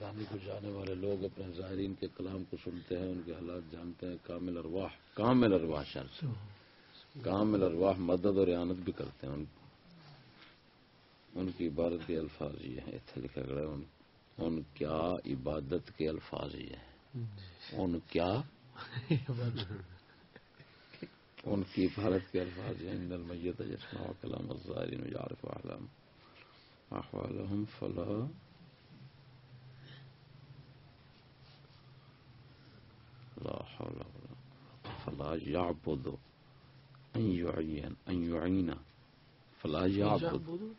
مردانی کو جانے والے لوگ اپنے ظاہرین کے کلام کو سنتے ہیں ان کے حالات جانتے ہیں کامل ارواح کامل ارواح شرط کامل ارواح مدد اور اعانت بھی کرتے ہیں۔ ان ان کی عبادت کے الفاظ یہ ہیں اتنے لکھا گیا ان, ان کیا عبادت کے الفاظ یہ ہیں۔ ان کیا ان کی عبادت کے الفاظ یہ ہیں۔ المیت جسنا کلام الظاہرین یعرف احلام احوالهم فلا لا حول ولا فلا يعبد ان يعين ان يعين. فلا يعبد.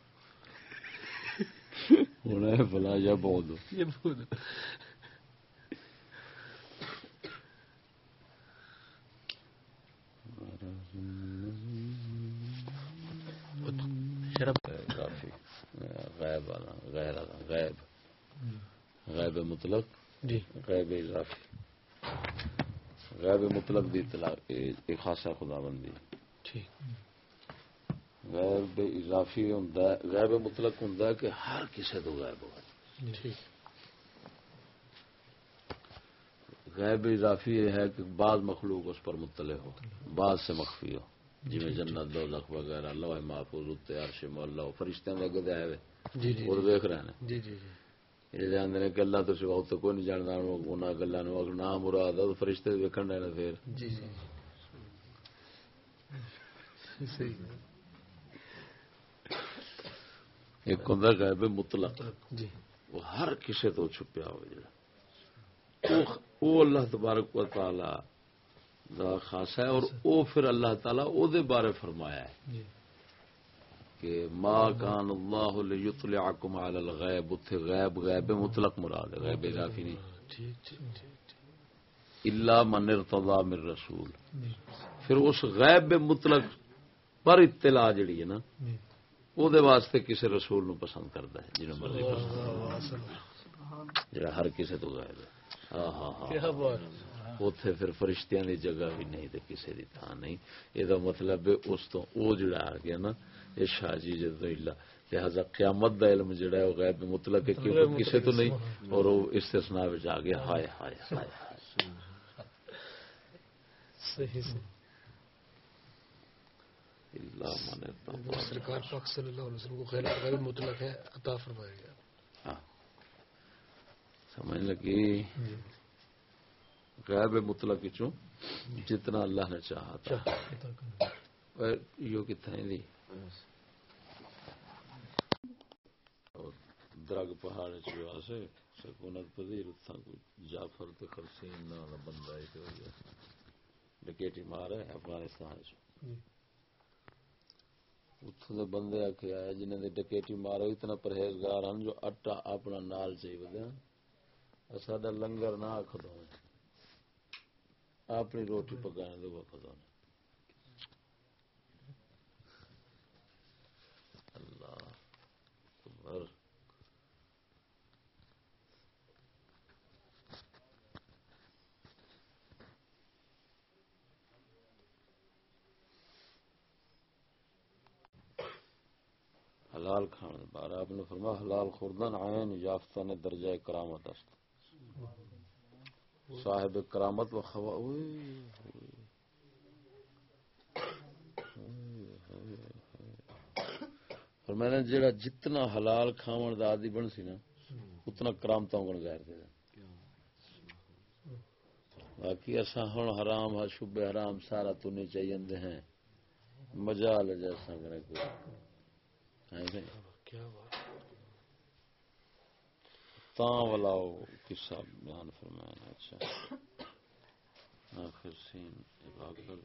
هنا فلا يبعد. يبعد. غیب غیر مطلق. جی. غیب اضافی غیب مطلق دی ایک خاصا خدا بندی غیب اضافی غیب مطلق ہوں کہ ہر کسی تو غائب ہو غیب اضافی یہ ہے کہ بعض مخلوق اس پر مطلع ہو بعض سے مخفی ہو. جی جنت دو لکھ وغیرہ اللہ محفوظ عرش مولا فرشتوں کے اگے آئے ہوئے. جی جی دیکھ رہے ہیں. جی جی جی. یہ جانتے ہیں گلا تو سوا تو کوئی نہیں جانتا انہوں گلا نام مراد فرشتے ویکن رہے پھر۔ جی جی ایک ہوں غیب مطلق۔ جی۔ وہ ہر کسی تو چھپیا ہو وہ اللہ تبارک و تعالی دا خاص ہے اور او پھر اللہ تعالی او دے بارے فرمایا ہے۔ جی۔ کہ ما کان اللہ لیطلعکم علی الغیب اتھے غیب غیب مطلق مراد ہے غیب اضافی نہیں۔ الا من ارتضا من رسول۔ پھر اس غیب مطلق پر اطلاع جڑی ہے نا او دے واسطے کسی رسول نو پسند کرتا ہے جنہوں مرضی پسند جڑا ہر کسی تو غیب ہے۔ ہاں ہاں ہاں اتے پھر فرشتیاں دی جگہ بھی نہیں تے کسی دی تھان نہیں۔ یہ مطلب اس تو او جڑا آ گیا نا یہ شاہ جی جدو لہذا قیامت دا علم جڑا ہے وہ غیب مطلق ہے کیونکہ کسی تو نہیں اور وہ استثناء وچ آ گیا ہائے ہائے ہائے صحیح سرکار پاک صلی اللہ علیہ وسلم کو غیر مطلق ہے عطا فرمایا گیا۔ ہاں۔ سمجھ لگی؟ جی۔ غیب مطلق چوں؟ جتنا اللہ نے چاہا تھا۔ یہ کتنے دی درگ پہاڑ چاسے سکونت پذیر اتھاں کو جعفر تے خرسین بندہ ہے تے ہوئی ڈکیٹی مار ہے افغانستان چ اتھوں دے بندے آکھے آئے جنہیں دے ڈکیٹی مارو اتنا پرہیزگار ہیں جو اٹا اپنا نال چاہیے ودیا ساڈا لنگر نہ آکھ دو اپنی روٹی پکانے دے وقت ہونے اللہ اکبر حلال کھانے بارے، آپ نے فرما حلال خوردن عین یافتہ نے درجہ کرامت است۔ صاحب کرامت و خوا اور میں نے جڑا جتنا حلال کھاون دا عادی بن سی نا، اتنا کرامتوں کو غیر دے باقی اسا ہن حرام ہے شب حرام سارا تو نہیں چاہیے دے ہیں۔ مجال جیسا کرے کوئی۔ کیا بات۔ والا قصہ بیان فرمایا اچھا۔ آخر سین اگر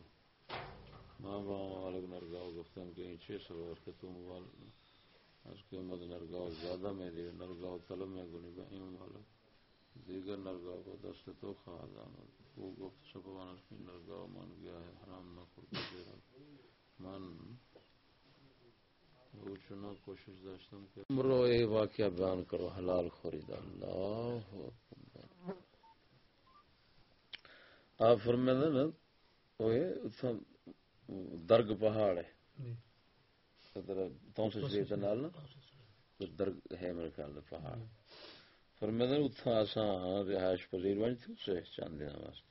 ماں باں والے نرگاہ گفتن کے چھ سو اور کہ تم وال۔ اس کے مد نرگاہ زیادہ میں دے نرگاہ طلب میں گنی بہیم والا دیگر نرگاہ کو دست تو خواہد آمد وہ گفت شبوان اس کی نرگاہ مان گیا ہے حرام نہ خود دے رہا من کوشش داشتم کہ مرو اے واقعہ بیان کرو حلال خورید اللہ آپ فرمائے نا درگ پہاڑ ہے۔ تو سے نال نا درگ ہے میرے خیال پہاڑ۔ فرمیدن اتھا آساں رہائش پذیر بن تھی اسے چند دن واسطے۔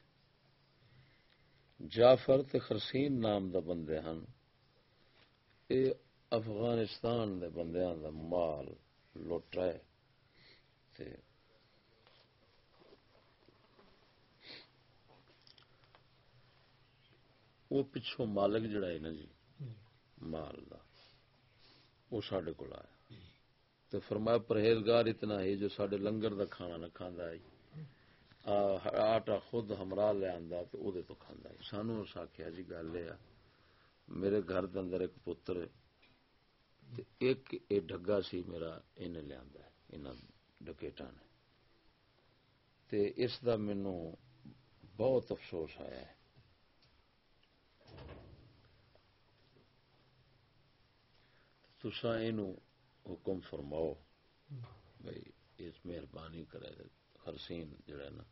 جعفر تے خرسین نام دا بندے ہن۔ اے افغانستان دے بندیاں دا مال لٹ رہے تے وہ پچھوں مالک جڑا ہے نا جی مال دا وہ سڈے کو آیا۔ تو فرمایا، پرہیزگار اتنا ہی جو سڈے لنگر دا کھانا نہ کھانا ہے۔ آٹا خود ہمراہ لیا تو وہ تو کھانا ہے۔ سانو اس آخیا جی گل یہ میرے گھر دے اندر ایک پتر ہے۔ ایک اے ڈگا سی میرا ان لیا ان ڈکیٹا نے۔ تے اس دا مینو بہت افسوس آیا ہے۔ تسا یہ حکم فرماؤ بھائی اس مہربانی کرے ہرسین جڑا نا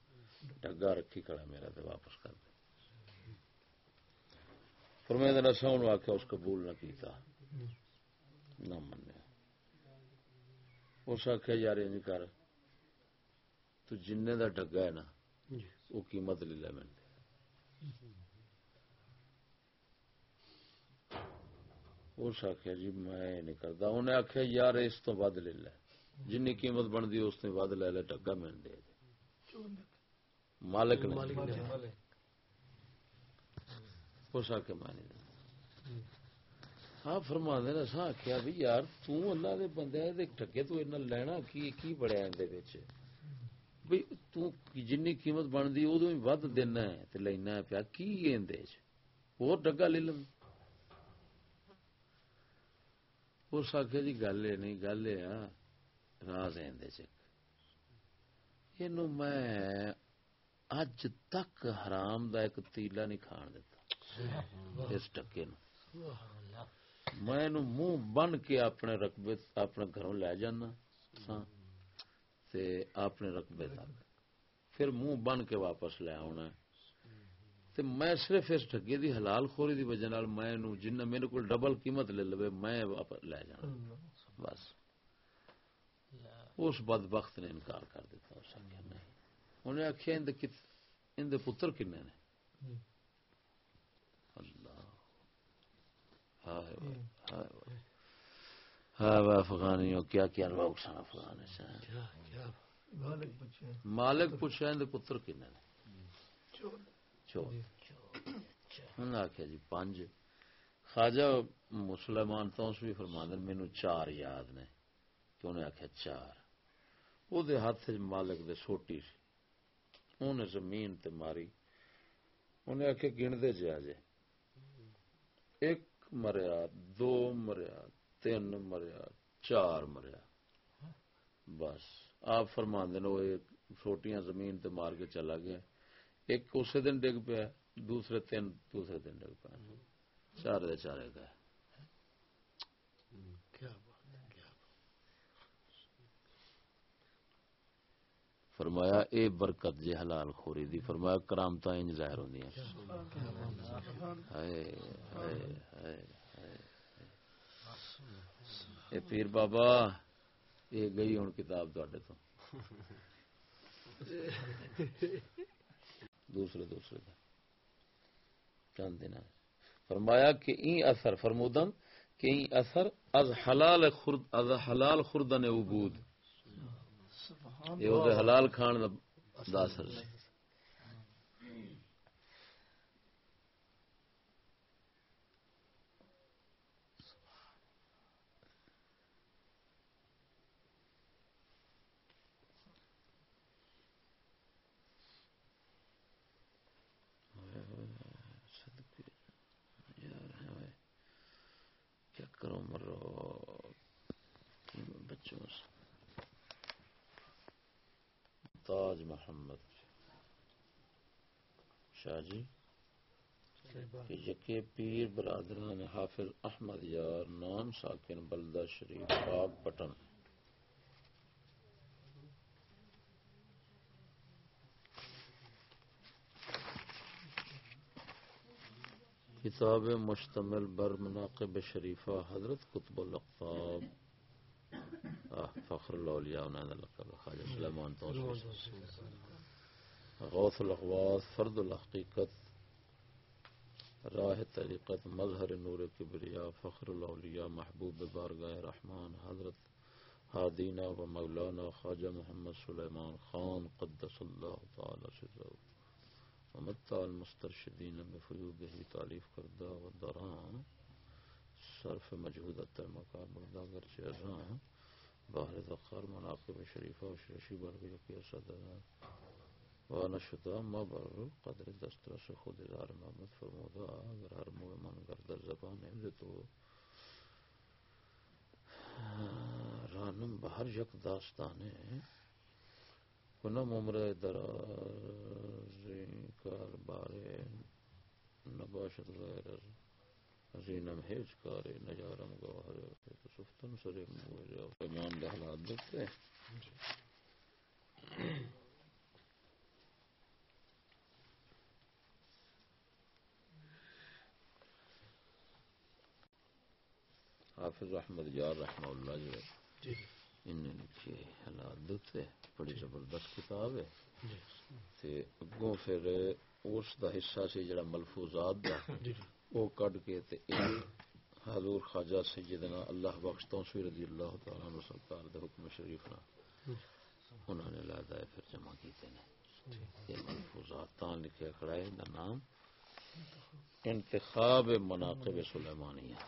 ڈگا رکھی کھڑا میرا تو واپس کر دے۔ فرمایا دن اصا ان آخیا اس قبول نہ کیتا۔ نہ منیا اس آخیا یار نہیں کر تو جن دا ڈگا ہے نا وہ قیمت لے لے میں اس آخیا جی میں نہیں کرتا۔ انہیں آخیا یار اس تو ود لے لے۔ جن قیمت بنتی اس تو ود لے لے ٹگا مل دے مالک نے۔ اس آخیا میں نہیں ہاں فرما دے سا آخیا بھی یار تلا دے بندے ٹگے تو لینا کی کی بڑیا اندر بھائی تن قیمت بنتی ادو ہی ود دینا لینا پیا کی اندر اور ڈگا لے لوں اس آخیا جی گل یہ نہیں گل یہ راز میں اج تک حرام دا ایک تیلا نہیں کھان دیتا اس ٹکے میں منہ بن کے اپنے رقبے اپنے گھروں لے جانا اپنے رقبے تک۔ پھر منہ بن کے واپس لے آنا تے میں صرف اس ٹگے دی حلال خوری دی وجہ نال میں نو جنہ میرے کو ڈبل قیمت لے لوے، میں لے جانا۔ بس۔ اس بدبخت نے انکار کر دیتا، اس آخیا نہیں۔ انہیں آخیا اندر پتر کنے نے؟ اللہ۔ افغانیوں کیا کیا لوگ سن افغانستان مالک پوچھا اندر پتر نے؟ آخیا جی پانچ خواجہ مسلمان تو اس بھی فرما دین مینو چار یاد نے کہ انہیں آخیا چار۔ وہ ہاتھ مالک دے سوٹی سی۔ انہیں زمین تے ماری۔ انہیں آخیا گنتے جا جے ایک مریا، دو مریا، تین مریا، چار مریا۔ بس، آپ فرما وہ چھوٹیاں زمین تے مار کے چلا گیا۔ ایک اسی دن ڈگ پیا، دوسرے تین، دوسرے دن ڈگ پیا۔ چار دے چارے گئے۔ فرمایا، اے برکت جی حلال خوری دی، فرمایا کرامت انج ظاہر ہوندی ہیں اے پیر بابا یہ گئی ہوں کتاب تے تو۔ دوسرے دوسرے کا چند دن۔ فرمایا کہ این اثر، فرمودن کہ این اثر از حلال خرد، از حلال خوردن عبود۔ یہ وہ حلال کھان دا اثر سی کرو مرو؟ بچوں سے۔ تاج محمد شاہ جی یقے پیر برادران حافظ احمد یار نام ساکن بلدہ شریف پاک پٹن۔ کتاب مشتمل بر مناقب شریفہ حضرت قطب الاقطاب فخر الاولیاء انہاں دا لقب خواجہ سلیمان تو غوث الاخواص فرد الحقیقت راہ طریقت مظہر نور کبریا فخر الاولیاء محبوب بارگاہ رحمان حضرت ہادینا و مولانا خواجہ محمد سلیمان خان قدس اللہ تعالی سرہ ومتع المسترشدین بفیوبہ تعلیف کردہ و دران صرف مجہود اتر مقام بردہ گرچہ ازاں باہر ذخار مناقب شریفہ و شرشی برگی کی صدر وانا شتا ما بر قدر دستر سے خود ادار محمد فرمودا اگر ہر موہ من گردر زبان ہے تو رانم بہر یک داستانے کنم عمر درازی کار بارے نباشت غیر حزینم ہیچ کارے نجارم گوہر سفتن سرے موجہ ایمان دہلات دیکھتے ہیں حافظ احمد یار رحمہ اللہ جو ہے۔ انہیں لکھی حالات دتے بڑی زبردست کتاب ہے جی۔ اگوں پھر اس دا حصہ سی جڑا ملفوظات دا جی، وہ کڈ کے تے حضور خواجہ سیدنا اللہ بخش تو رضی اللہ تعالی عنہ سرکار دے حکم شریف نہ انہوں نے لادا ہے پھر جمع کیتے نے۔ یہ ملفوظات تاں لکھے کھڑا ہے دا نام انتخاب مناقب سلیمانیہ۔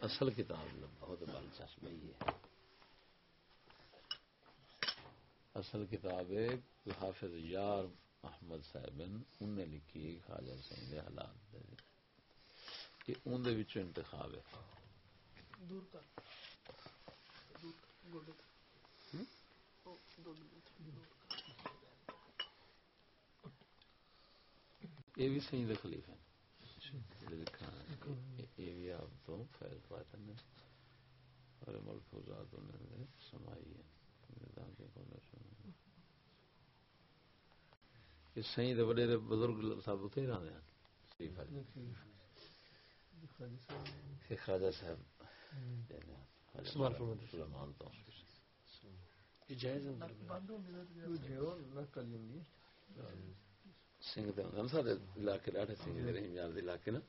اصل کتاب بہت دلچسپ ہے اصل کتاب حافظ یار احمد صاحب انہیں لکھی خواجہ سنگھ کے حالات کہ اندر انتخاب ہے۔ یہ بھی سی خلیف ہے آپ تو فیض پاتے ہیں۔ اور ملفوظات انہوں نے سمائی ہے سی بڑے بزرگ سب اتنے رہے ہیں۔ خواجہ صاحب سلمان تو۔ سنگھ سارے علاقے لاٹے سنگھ رحیم یار علاقے نا۔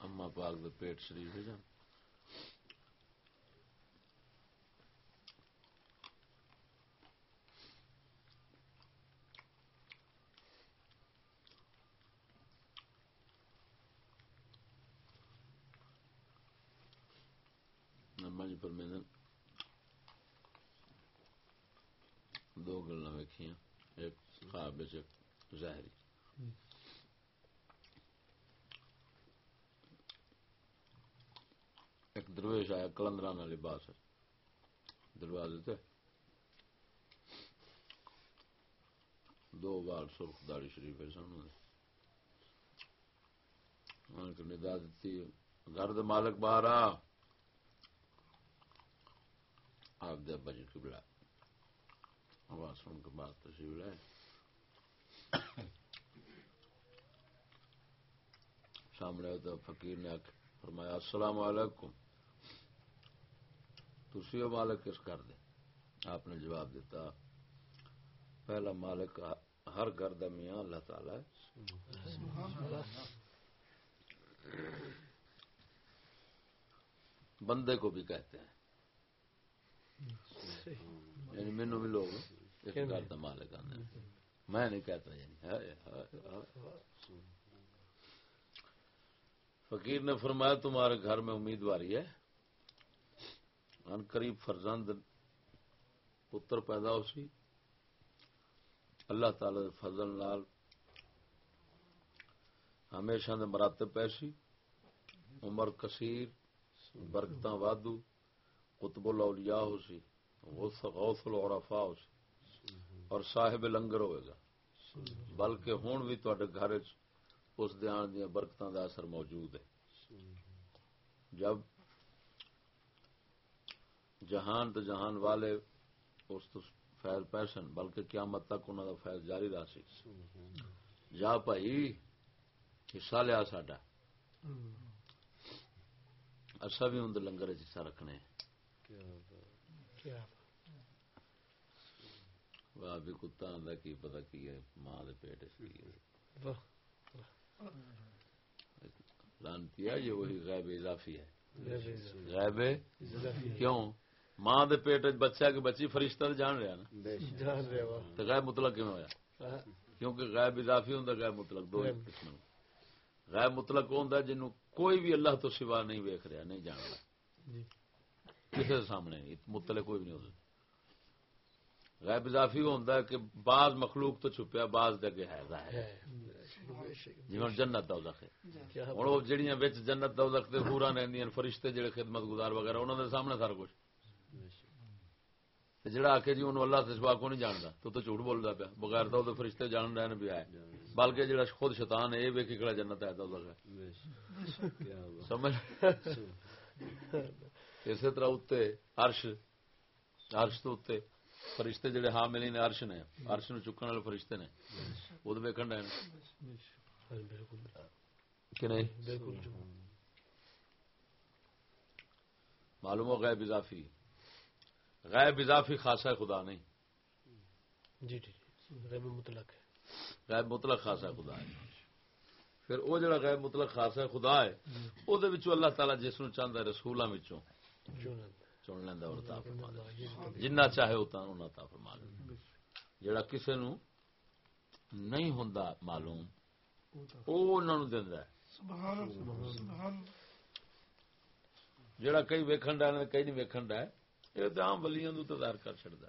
اما پاک دے پیٹ شریف ہے جان۔ پر میں نے دو گلا ویکیا ایک خواب ایک ظاہری۔ درویش آیا کلندرانہ لباس دروازے تے۔ دو بار سرخ داڑی شریف سن ندا دیتی، گھر مالک باہر آ۔ آپ دے ابا جی کی بلا آواز سن کے بعد تشریف لائے۔ سامنے تو فقیر نے فرمایا، السلام علیکم۔ تھی مالک کس کر دے؟ آپ نے جواب دیتا پہلا مالک ہر گھر دا میاں اللہ تعالی بندے کو بھی کہتے ہیں۔ یعنی مینو بھی لوگ گھر کا مالک آنے میں نہیں کہتا یعنی فقیر نے فرمایا تمہارے گھر میں امیدواری ہے۔ ان قریب فرزند پتر پیدا ہو سی۔ اللہ تعالی دے فضل نال ہمیشہ دے مراتب پیسی عمر کثیر برکت وادو، قطب الاولیاء ہو سی، غوث العرفاء ہو سی۔ اور صاحب لنگر ہوئے گا۔ بلکہ ہون بھی تے گھر اس دھیان دیا برکتوں کا اثر موجود ہے۔ جب جہان تو جہان والے اس تو فیض پیسن بلکہ قیامت تک انہوں کا فیض جاری رہا سی۔ جا بھائی حصہ لیا ساڈا۔ اصا بھی اندر لنگر حصہ رکھنے۔ واہ بھی کتا آتا کی پتا کی ہے ماں دے پیٹ لانتی ہے یہ وہی غیب اضافی ہے۔ غیب کیوں؟ ماں دے پیٹ بچہ کہ بچی فرشتہ جان رہا نا؟ تو غیب مطلق کیوں ہوا کیونکہ غیب اضافی ہوں غیب مطلق دو قسم غیب مطلق ہوں جن کوئی بھی اللہ تو سوا نہیں ویخ رہا نہیں جان رہا۔ جی۔ کسی سامنے مطلق کوئی بھی نہیں ہوتا غیب اضافی ہے کہ بعض مخلوق تو چھپیا بعض دے ہے جی جنت دوزخ ہے۔ ہوں وہ جہاں جنت دوزخ تے پورا رہندیاں فرشتے جڑے خدمت گزار وغیرہ انہوں نے سامنے سارا کچھ۔ جڑا آ کے جی انہوں اللہ سوا کو نہیں جانتا تو تو جھوٹ بولتا پیا بغیر تو فرشتے جان رہے بھی آئے بلکہ جڑا خود شیطان ہے یہ ویک کہڑا جنت ہے سمجھ اسی طرح اتنے ارش ارش تو اتنے فرشتے جڑے ہاں ملی نے ارش نے ارش نو چکن والے فرشتے نے وہ تو ویکن ڈے معلوم ہو گئے اضافی غیب اضافی خاصا خدا نہیں۔ جی جی غیب مطلق ہے۔ غیب مطلق خاصا خدا ہے۔ پھر وہ جڑا غیب مطلق خاصا خدا ہے وہ اللہ تعالی جس نو چاہتا ہے رسولوں چن لینا اور تا فرما جنہ چاہے اتنا تا فرما جڑا کسے نو نہیں ہوں معلوم وہ دینا جڑا کئی ویکھن ڈا کئی نہیں ویکھن ڈا یہ تو عام ولیاں تو تدار کر چڑتا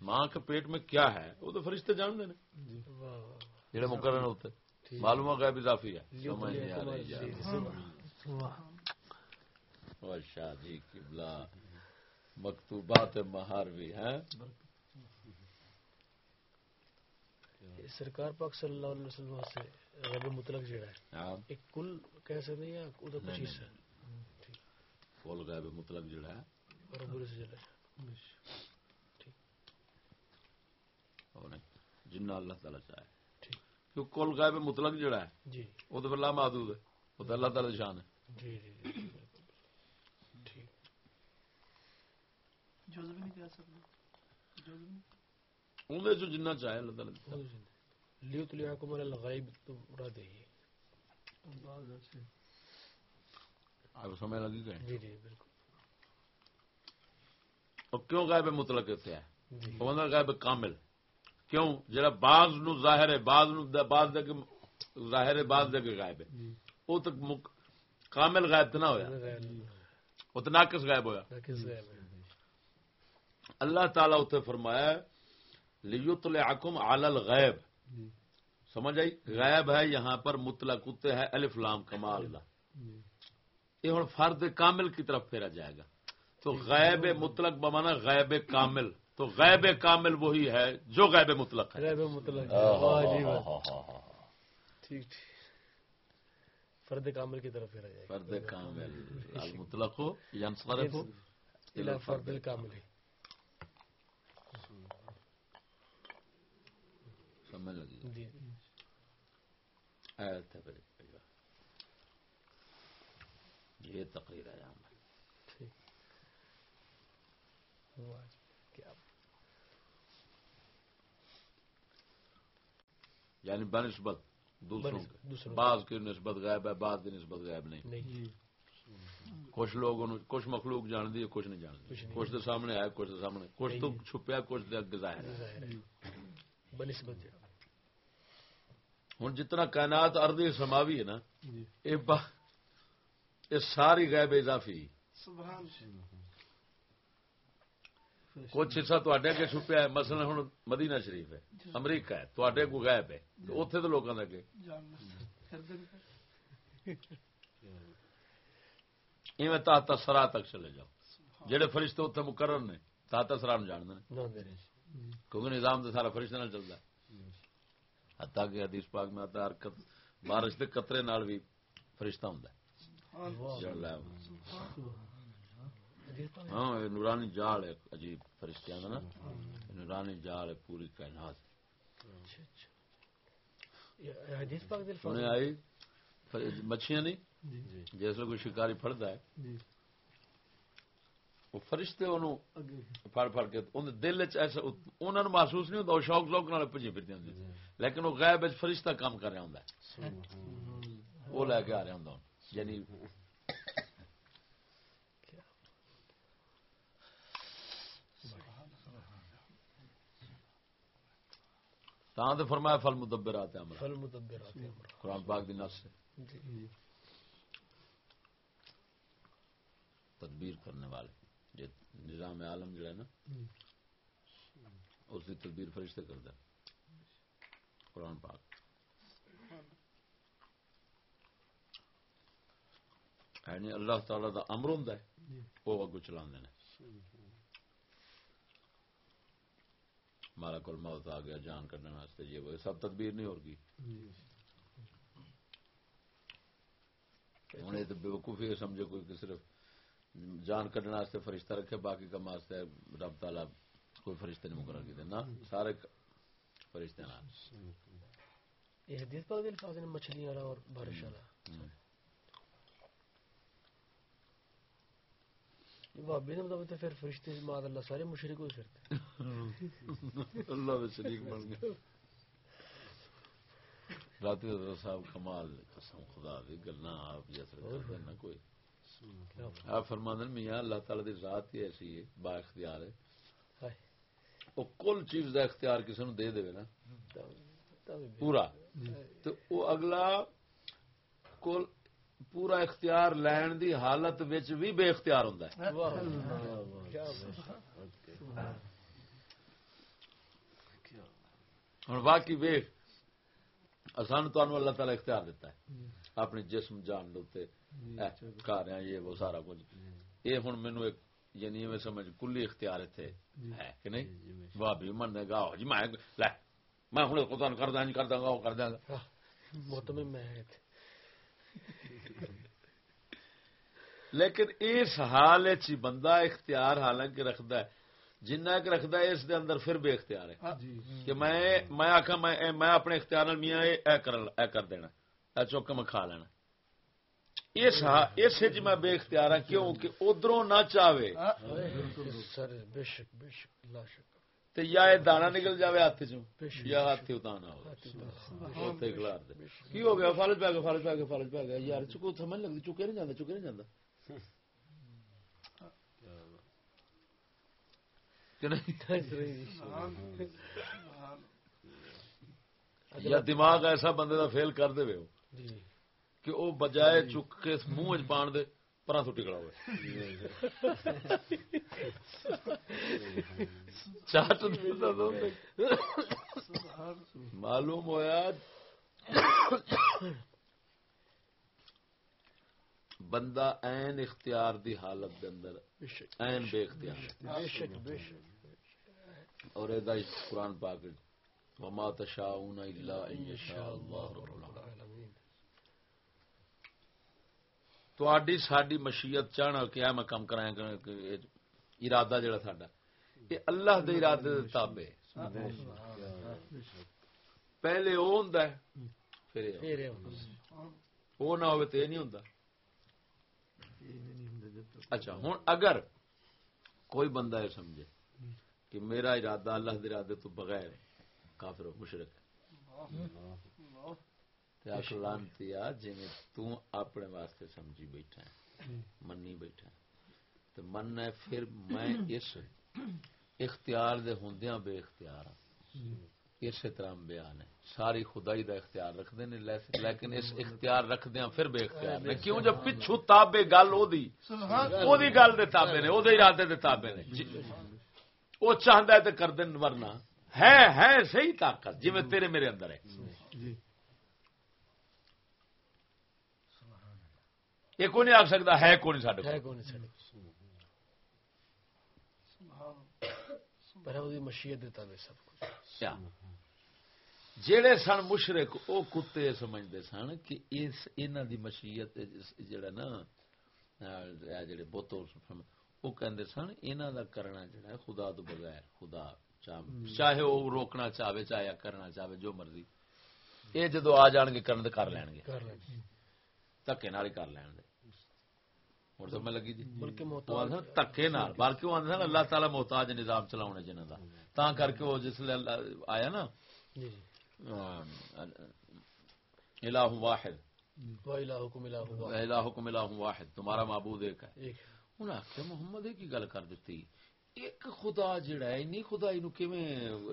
ماں کے پیٹ میں کیا ہے؟ وہ تو فرشتے جان دے جی۔ جڑے مقرر ہوتے معلوم ہو گیا اضافی ہے۔ سمجھ نہیں آ رہی شاہ جی قبلہ۔ مکتوبات مہار بھی ہیں۔ سرکار پاک صلی اللہ علیہ وسلم سے رب مطلق جڑا ہے۔ ہاں۔ ایک کل کہہ سکتے ہیں دا کچھ حصہ کل غیب مطلق جڑا ہے۔ جنہ اللہ تعالی چاہے۔ کیوں کل غیب مطلق جڑا ہے جی۔ وہ تو اللہ محدود ہے وہ تو اللہ تعالی شان ہے۔ جی جی اندر جو جنہ چاہے اللہ تعالی لیوت لیاکم الغیب تو مراد ہے آپ سمجھ لگی گئے جی جی بالکل۔ کیوں غائب مطلق اتنے ہے جی۔ غائب کامل۔ کیوں؟ جڑا بعض نو ظاہر ہے بعض نو بعض دے ظاہر ہے بعض دے غائب ہے۔ وہ تک کامل غائب تو نہ ہویا۔ وہ تو ناقص غائب ہویا۔ اللہ تعالی اتنے فرمایا لیت الحکم عال الغیب جی۔ سمجھ آئی؟ غائب ہے یہاں پر مطلق اتنے ہے الف لام کمال دا۔ جی۔ یہ ہوں فرد کامل کی طرف پھیرا جائے گا۔ تو غیب مطلق بمانا غیب کامل تو غیب کامل وہی ہے جو غیب مطلق ہے۔ غیب مطلق ٹھیک فرد کامل کی طرف فرد کامل مطلق ہو یا ہو فرد کامل۔ سمجھ لگی؟ جی۔ یہ تقریر ہے یہاں۔ یعنی بنسبت دوسروں بعض کی نسبت غائب ہے بعض کی نسبت غائب نہیں۔ کچھ لوگ کچھ مخلوق جان دی کچھ نہیں جانتی۔ کچھ تو سامنے آیا کچھ تو سامنے۔ کچھ تو چھپیا کچھ اگ ظاہر بنسبت ہوں جتنا کائنات اردی سماوی ہے نا جی۔ یہ ساری غائب اضافی۔ کچھ حصہ تے اگے چھپیا ہے۔ مسئلہ ہوں مدینہ شریف ہے امریکہ ہے تے کو غائب ہے۔ اتنے تو لوگوں کے اگے۔ تحت سرا تک چلے جاؤ۔ جہے فرشتے اتنے مقرر نے تحت سرا جان کیونکہ نظام تو سارا فرشتے نال چلتا ہے۔ حتیٰ کہ حدیث پاک میں آتا حرکت بارش کے قطرے نال بھی فرشتہ ہوں ہاں نورانی جال ہے عجیب فرشتیاں نا۔ نورانی جال ہے پوری کائنات۔ اچھا، اچھا۔ آئی؟ مچھیاں نہیں؟ جی، جی۔ جس کوئی شکاری پڑتا ہے۔ جی۔ وہ فرشتے پڑ پڑ کے دل ایسا انہوں محسوس نہیں ہوتا شوق شوق نال پجی پھرتی ہوں لیکن وہ غائب فرشتہ کام کر رہا ہوں وہ لے کے آ رہا ہوں یعنی تو فرمایا فل مدبر آتے فل مدبر آتے قرآن پاک دی نس سے جی۔ تدبیر کرنے والے۔ جو نظام عالم جڑا ہے نا جی۔ اس کی تدبیر فرشتے کرتا ہے۔ قرآن پاک۔ یعنی اللہ تعالی دا امر ہوں جی۔ وہ اگو چلا مارا کل موت آ گیا جان کرنے واسطے یہ وہ سب تدبیر نہیں ہوگی۔ ہوں یہ تو بے وقوفی سمجھو کوئی صرف جان کڈنے واسطے فرشتہ رکھے باقی کام واسطے رب تعالی کوئی فرشتے نہیں مقرر کیتے نا سارے فرشتے نال یہ حدیث پاک الفاظ نے مچھلیاں والا اور بارش والا بابے نے پھر فرشتے ماد اللہ سارے مشرک ہوئے پھرتے اللہ دے شریک بن گئے رات صاحب کمال قسم خدا دی آپ جیسے کرتے کوئی آپ فرماندن میاں اللہ تعالی دی ذات ہی ایسی ہے با اختیار ہے وہ کل چیز دا اختیار کسی نو دے دے نا پورا تو وہ اگلا کل پورا اختیار لین دی حالت وچ بھی بے اختیار ہے۔ ہن باقی ویکھ سان تو اللہ تعالی اختیار دیتا ہے۔ اپنی جسم جان دے کار یہ وہ سارا کچھ۔ یہ ہوں مینو ایک یعنی میں سمجھ کلی اختیار اتنے ہے کہ نہیں؟ واہ بھی من گا جی میں میں ہوں خدا کر دیں گا وہ کر دیا گا۔ لیکن اس حال بندہ اختیار حالانکہ رکھتا ہے جنہ ایک رکھتا ہے اس دے اندر پھر بے اختیار ہے۔ ہاں جی۔ کہ میں میں آخا میں اپنے اختیار میاں اے کر دینا اے چوک میں کھا لینا۔ اس اس میں بے اختیار ہوں کیوں؟ کہ ادھروں نہ چاہے ہاں۔ یا یہ دانا نکل جائے ہاتھ چ یا ہاتھ اتنا ہو۔ کی ہو۔ گیا فالج پہ گیا؟ فالج پہ گیا فالج پہ گیا۔ یار چکو سمجھ لگتی چکے نہیں جانا چکے نہیں جانا یا دماغ ایسا بندے کا فیل کر دے کہ وہ بجائے چک کے منہ پان دے پرا تو ٹکڑا ہوئے۔ چاٹ معلوم ہوا بندہ این اختیار دی حالت دے اندر این بے اختیار۔ اور ادا قرآن پاک وما تشاؤون الا ان یشاء اللہ رب العالمین تو آڈی ساڈی مشیت چاہنا کیا میں کم کرائیں ارادہ جڑا ساڈا۔ یہ اللہ دے ارادے دے تابع۔ پہلے وہ ہوندا ہے پھر وہ نہ ہوئے تو یہ نہیں ہوندا۔ اچھا ہوں اگر کوئی بندہ یہ سمجھے کہ میرا ارادہ اللہ دے ارادے تو بغیر کافر مشرق لانتی جی اپنے واسطے سمجھی بیٹھا ہے، منی بیٹھا ہے۔ تو من ہے، پھر میں اس اختیار دے ہوندیاں بے اختیار ہوں اسی طرح بیان ہے۔ ساری خدائی دا اختیار رکھتے ہیں لیکن اس اختیار رکھدیا پھر بے اختیار نے کیوں؟ جب پچھو تابے گل او دی او دی گل دے تابے نے او دے ارادے دے تابے نے۔ وہ چاہتا ہے تو کر دین ورنہ ہے ہے صحیح طاقت جی میں تیرے میرے اندر ہے۔ یہ کوئی نہیں آ سکتا ہے کون سڈے مشیت دیتا سب کچھ۔ جڑے سن مشرق وہ کتے سمجھتے سن کہ اس دی مشیت جڑا نا جڑے بوتل وہ کہندے سن انہاں دا کرنا جڑا ہے خدا تو بغیر خدا چاہے وہ روکنا چاہے چاہے کرنا چاہے جو مرضی۔ یہ جدو آ جان گے کرن کر لین گے۔ دکے نال کر لین گے۔ سمجھ لگی جی۔ بلکہ دکے نال بلکہ وہ آدھے اللہ تعالی محتاج نظام جنہاں دا۔ تا کر کے وہ جس آیا نا۔ جی، جی۔ الہ واحد۔ الہکم الہ واحد۔ تمہارا معبود ایک ہے۔ آخیا محمد کی گل کر دیتی ایک خدا جڑا ہے نہیں خدا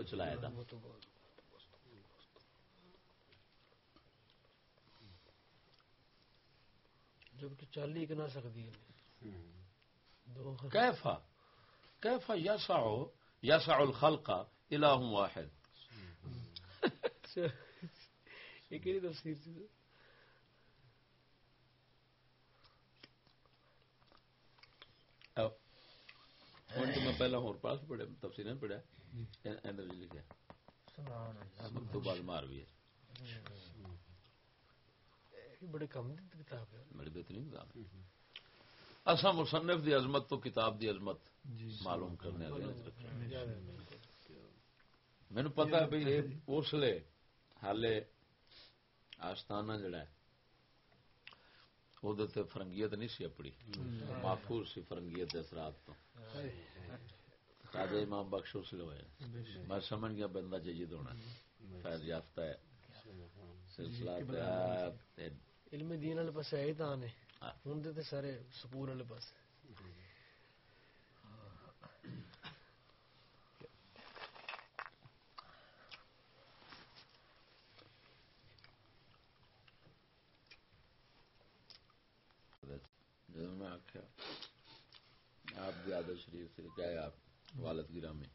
چلایا تھا جبکہ ہی نہ سکتی کیفا؟ کیفا یسع یسع الخلق الہ واحد۔ تفسیر تو میں پہلا ہور پاس پڑھیا اندر جی۔ لکھا مار بھی ہے۔ بڑے کم کتاب ہے۔ بڑی بہترین کتاب ہے۔ اصا مصنف دی عظمت تو کتاب دی عظمت معلوم کرنے مینو پتا ہے بھائی اس لیے حالے آستانہ جڑا ہے وہ فرنگیت نہیں سی اپنی۔ محفوظ سی فرنگیت اثرات تو۔ راجا امام بخش اس لیے میں سمجھ گیا بندہ جید ہونا فیض یافتہ ہے۔ سلسلہ علم دین والے پاس ہے ہی نے۔ ہوں تے سارے سکول والے پاس آپ زیادہ شریف سے گئے آپ والد گرا میں۔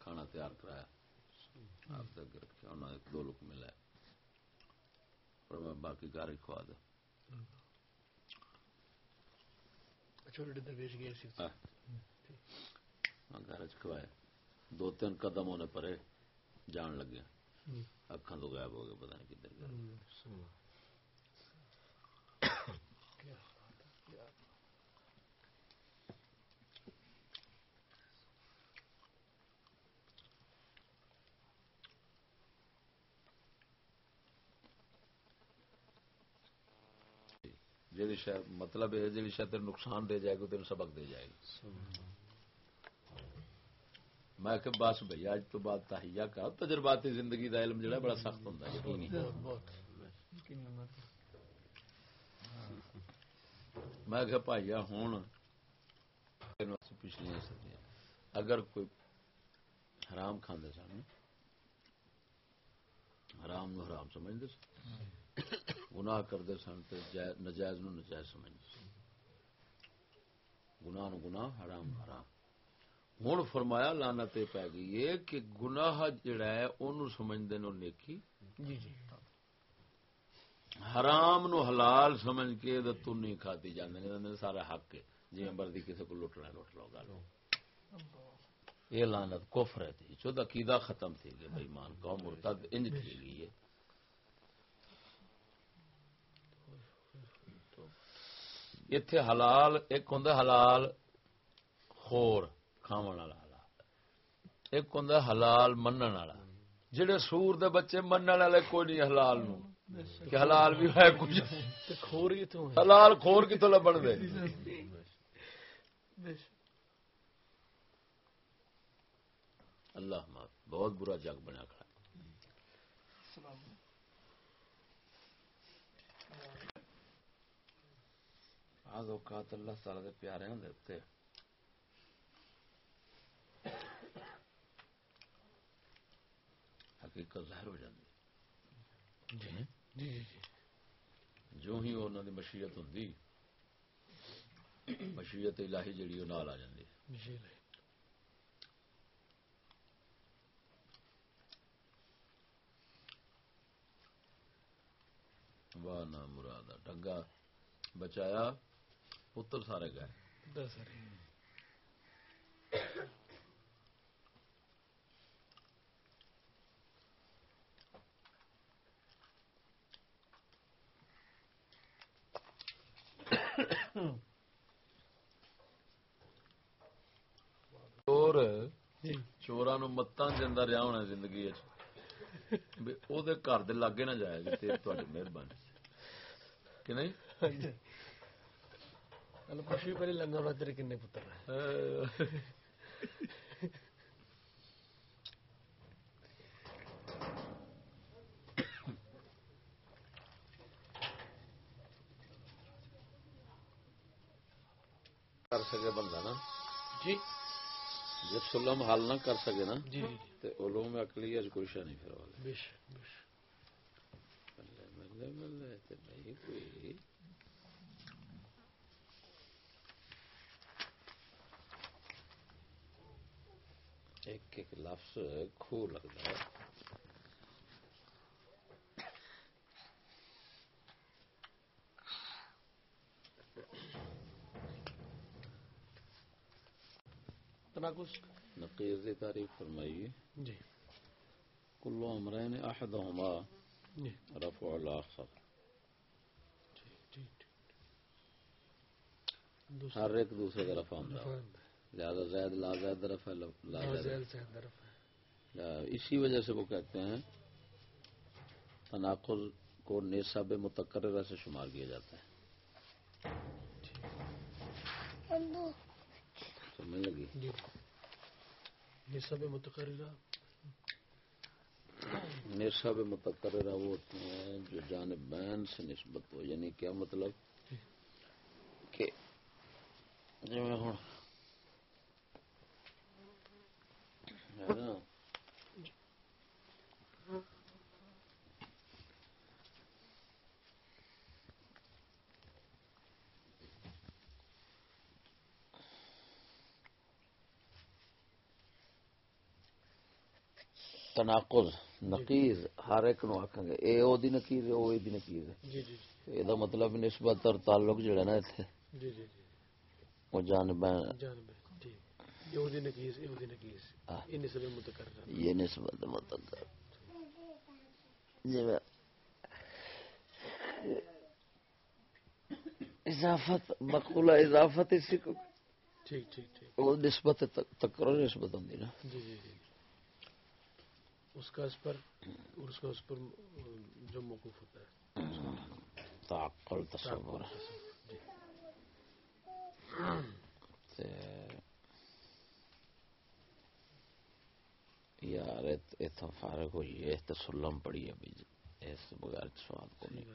کھانا تیار کرایا۔ آپ تک رکھا انہوں نے دو لوگ ملا اور میں باقی گھر ہی کھوا دیا گھر چوایا دو تین قدم ہونے پرے جان لگے۔ اکھان تو غائب ہو گئے پتا نہیں کدھر گئے۔ شاید مطلب ہے شاید تین نقصان دے جائے گی تین سبق دے جائے گی۔ میں کہ بس بھائی اج تو بعد تہیا کا تجرباتی زندگی دا علم جڑا بڑا سخت ہوندا ہے یقینی میں کہ بھائیا ہوں پچھلیاں سدیاں اگر کوئی حرام کھاندے سن حرام نو حرام سمجھتے سن۔ گناہ کرتے سن تو نجائز نو نجائز سمجھتے سن۔ گناہ نو گناہ حرام حرام۔ ہوں فرمایا لانا تے پی گئی ہے کہ گناہ جڑا ہے ان سمجھتے نو نیکی۔ جی جی۔ حرام نو حلال سمجھ کے تو نہیں کھاتی جانے سارا حق ہے جی مرضی کسی کو لٹنا لٹ لو گا یہ لانت کفر ہے تھی عقیدہ ختم تھی گئی بھائی مان قوم مرتد انج تھی گئی ہے اتے حلال ایک ہوں حلال خور کھاو والا حلال ایک ہوں حلال من والا جہے سور دے بچے من والے کوئی نہیں حلال نو کہ حلال بھی ہے کچھ حلال خور کتوں لبن دے اللہ بہت برا جگ بنیا کھڑا آج اوقات اللہ تعالی دے پیارے ہوں دیتے حقیقت ظاہر ہو جاتی جی۔ جی جی جو ہی انہوں نے مشیت ہوں مشیت الہی جیڑی وہ نال آ جاتی واہ نہ مراد ڈگا بچایا۔ پتر سارے گئے۔ چور۔ چورا نو متان دیا رہا ہونا زندگی گھر دے لاگے نہ جائے گی مہربانی۔ کہ نہیں؟ خوشی پہلے ہونا تیرے کنے پتر کر سکے بندہ نا جی جب سلم حل نہ کر سکے نا جی تو علوم اکلی اج کوئی شا نہیں پھر والے ملے ملے ملے تو نہیں کوئی ایک ایک لفظ کھو لگتا ہے۔ تناقض نقیز تعریف فرمائیے۔ جی۔ کلو امرین احدہما جی۔ رفع الاخر۔ جی، جی، ہر ایک دوسرے کا رفع ہوتا زیادہ زید لا زید رفع لا زید اسی وجہ سے وہ کہتے ہیں تناقض کو نصاب متقررہ سے شمار کیا جاتا ہے۔ سمجھ لگی؟ جی۔ نصب متقررہ نصب متقررہ وہ ہوتے ہیں جو جانب بین سے نسبت ہو یعنی کیا مطلب؟ کہ جو میں ہوں ہے نا تناقض نقیز ہر ایک نو آخان گے۔ اے او دی نقیز ہے او اے دی نقیز ہے جی جی۔ اے دا مطلب نسبت اور تعلق جڑا نا ایتھے۔ جی جی جی۔ وہ جانب جانب جی یہ نسبت متکرر جی اضافت مقولہ اضافت اسی کو ٹھیک ٹھیک ٹھیک۔ وہ نسبت تکرر نسبت ہوندی نا۔ جی جی جی۔ اس کا اس پر اور اس کا اس پر جو موقف ہوتا ہے۔ تعقل تصور۔ یار اتنا فارغ ہوئی ہے تو سلم پڑی ہے بغیر سواد کو نہیں۔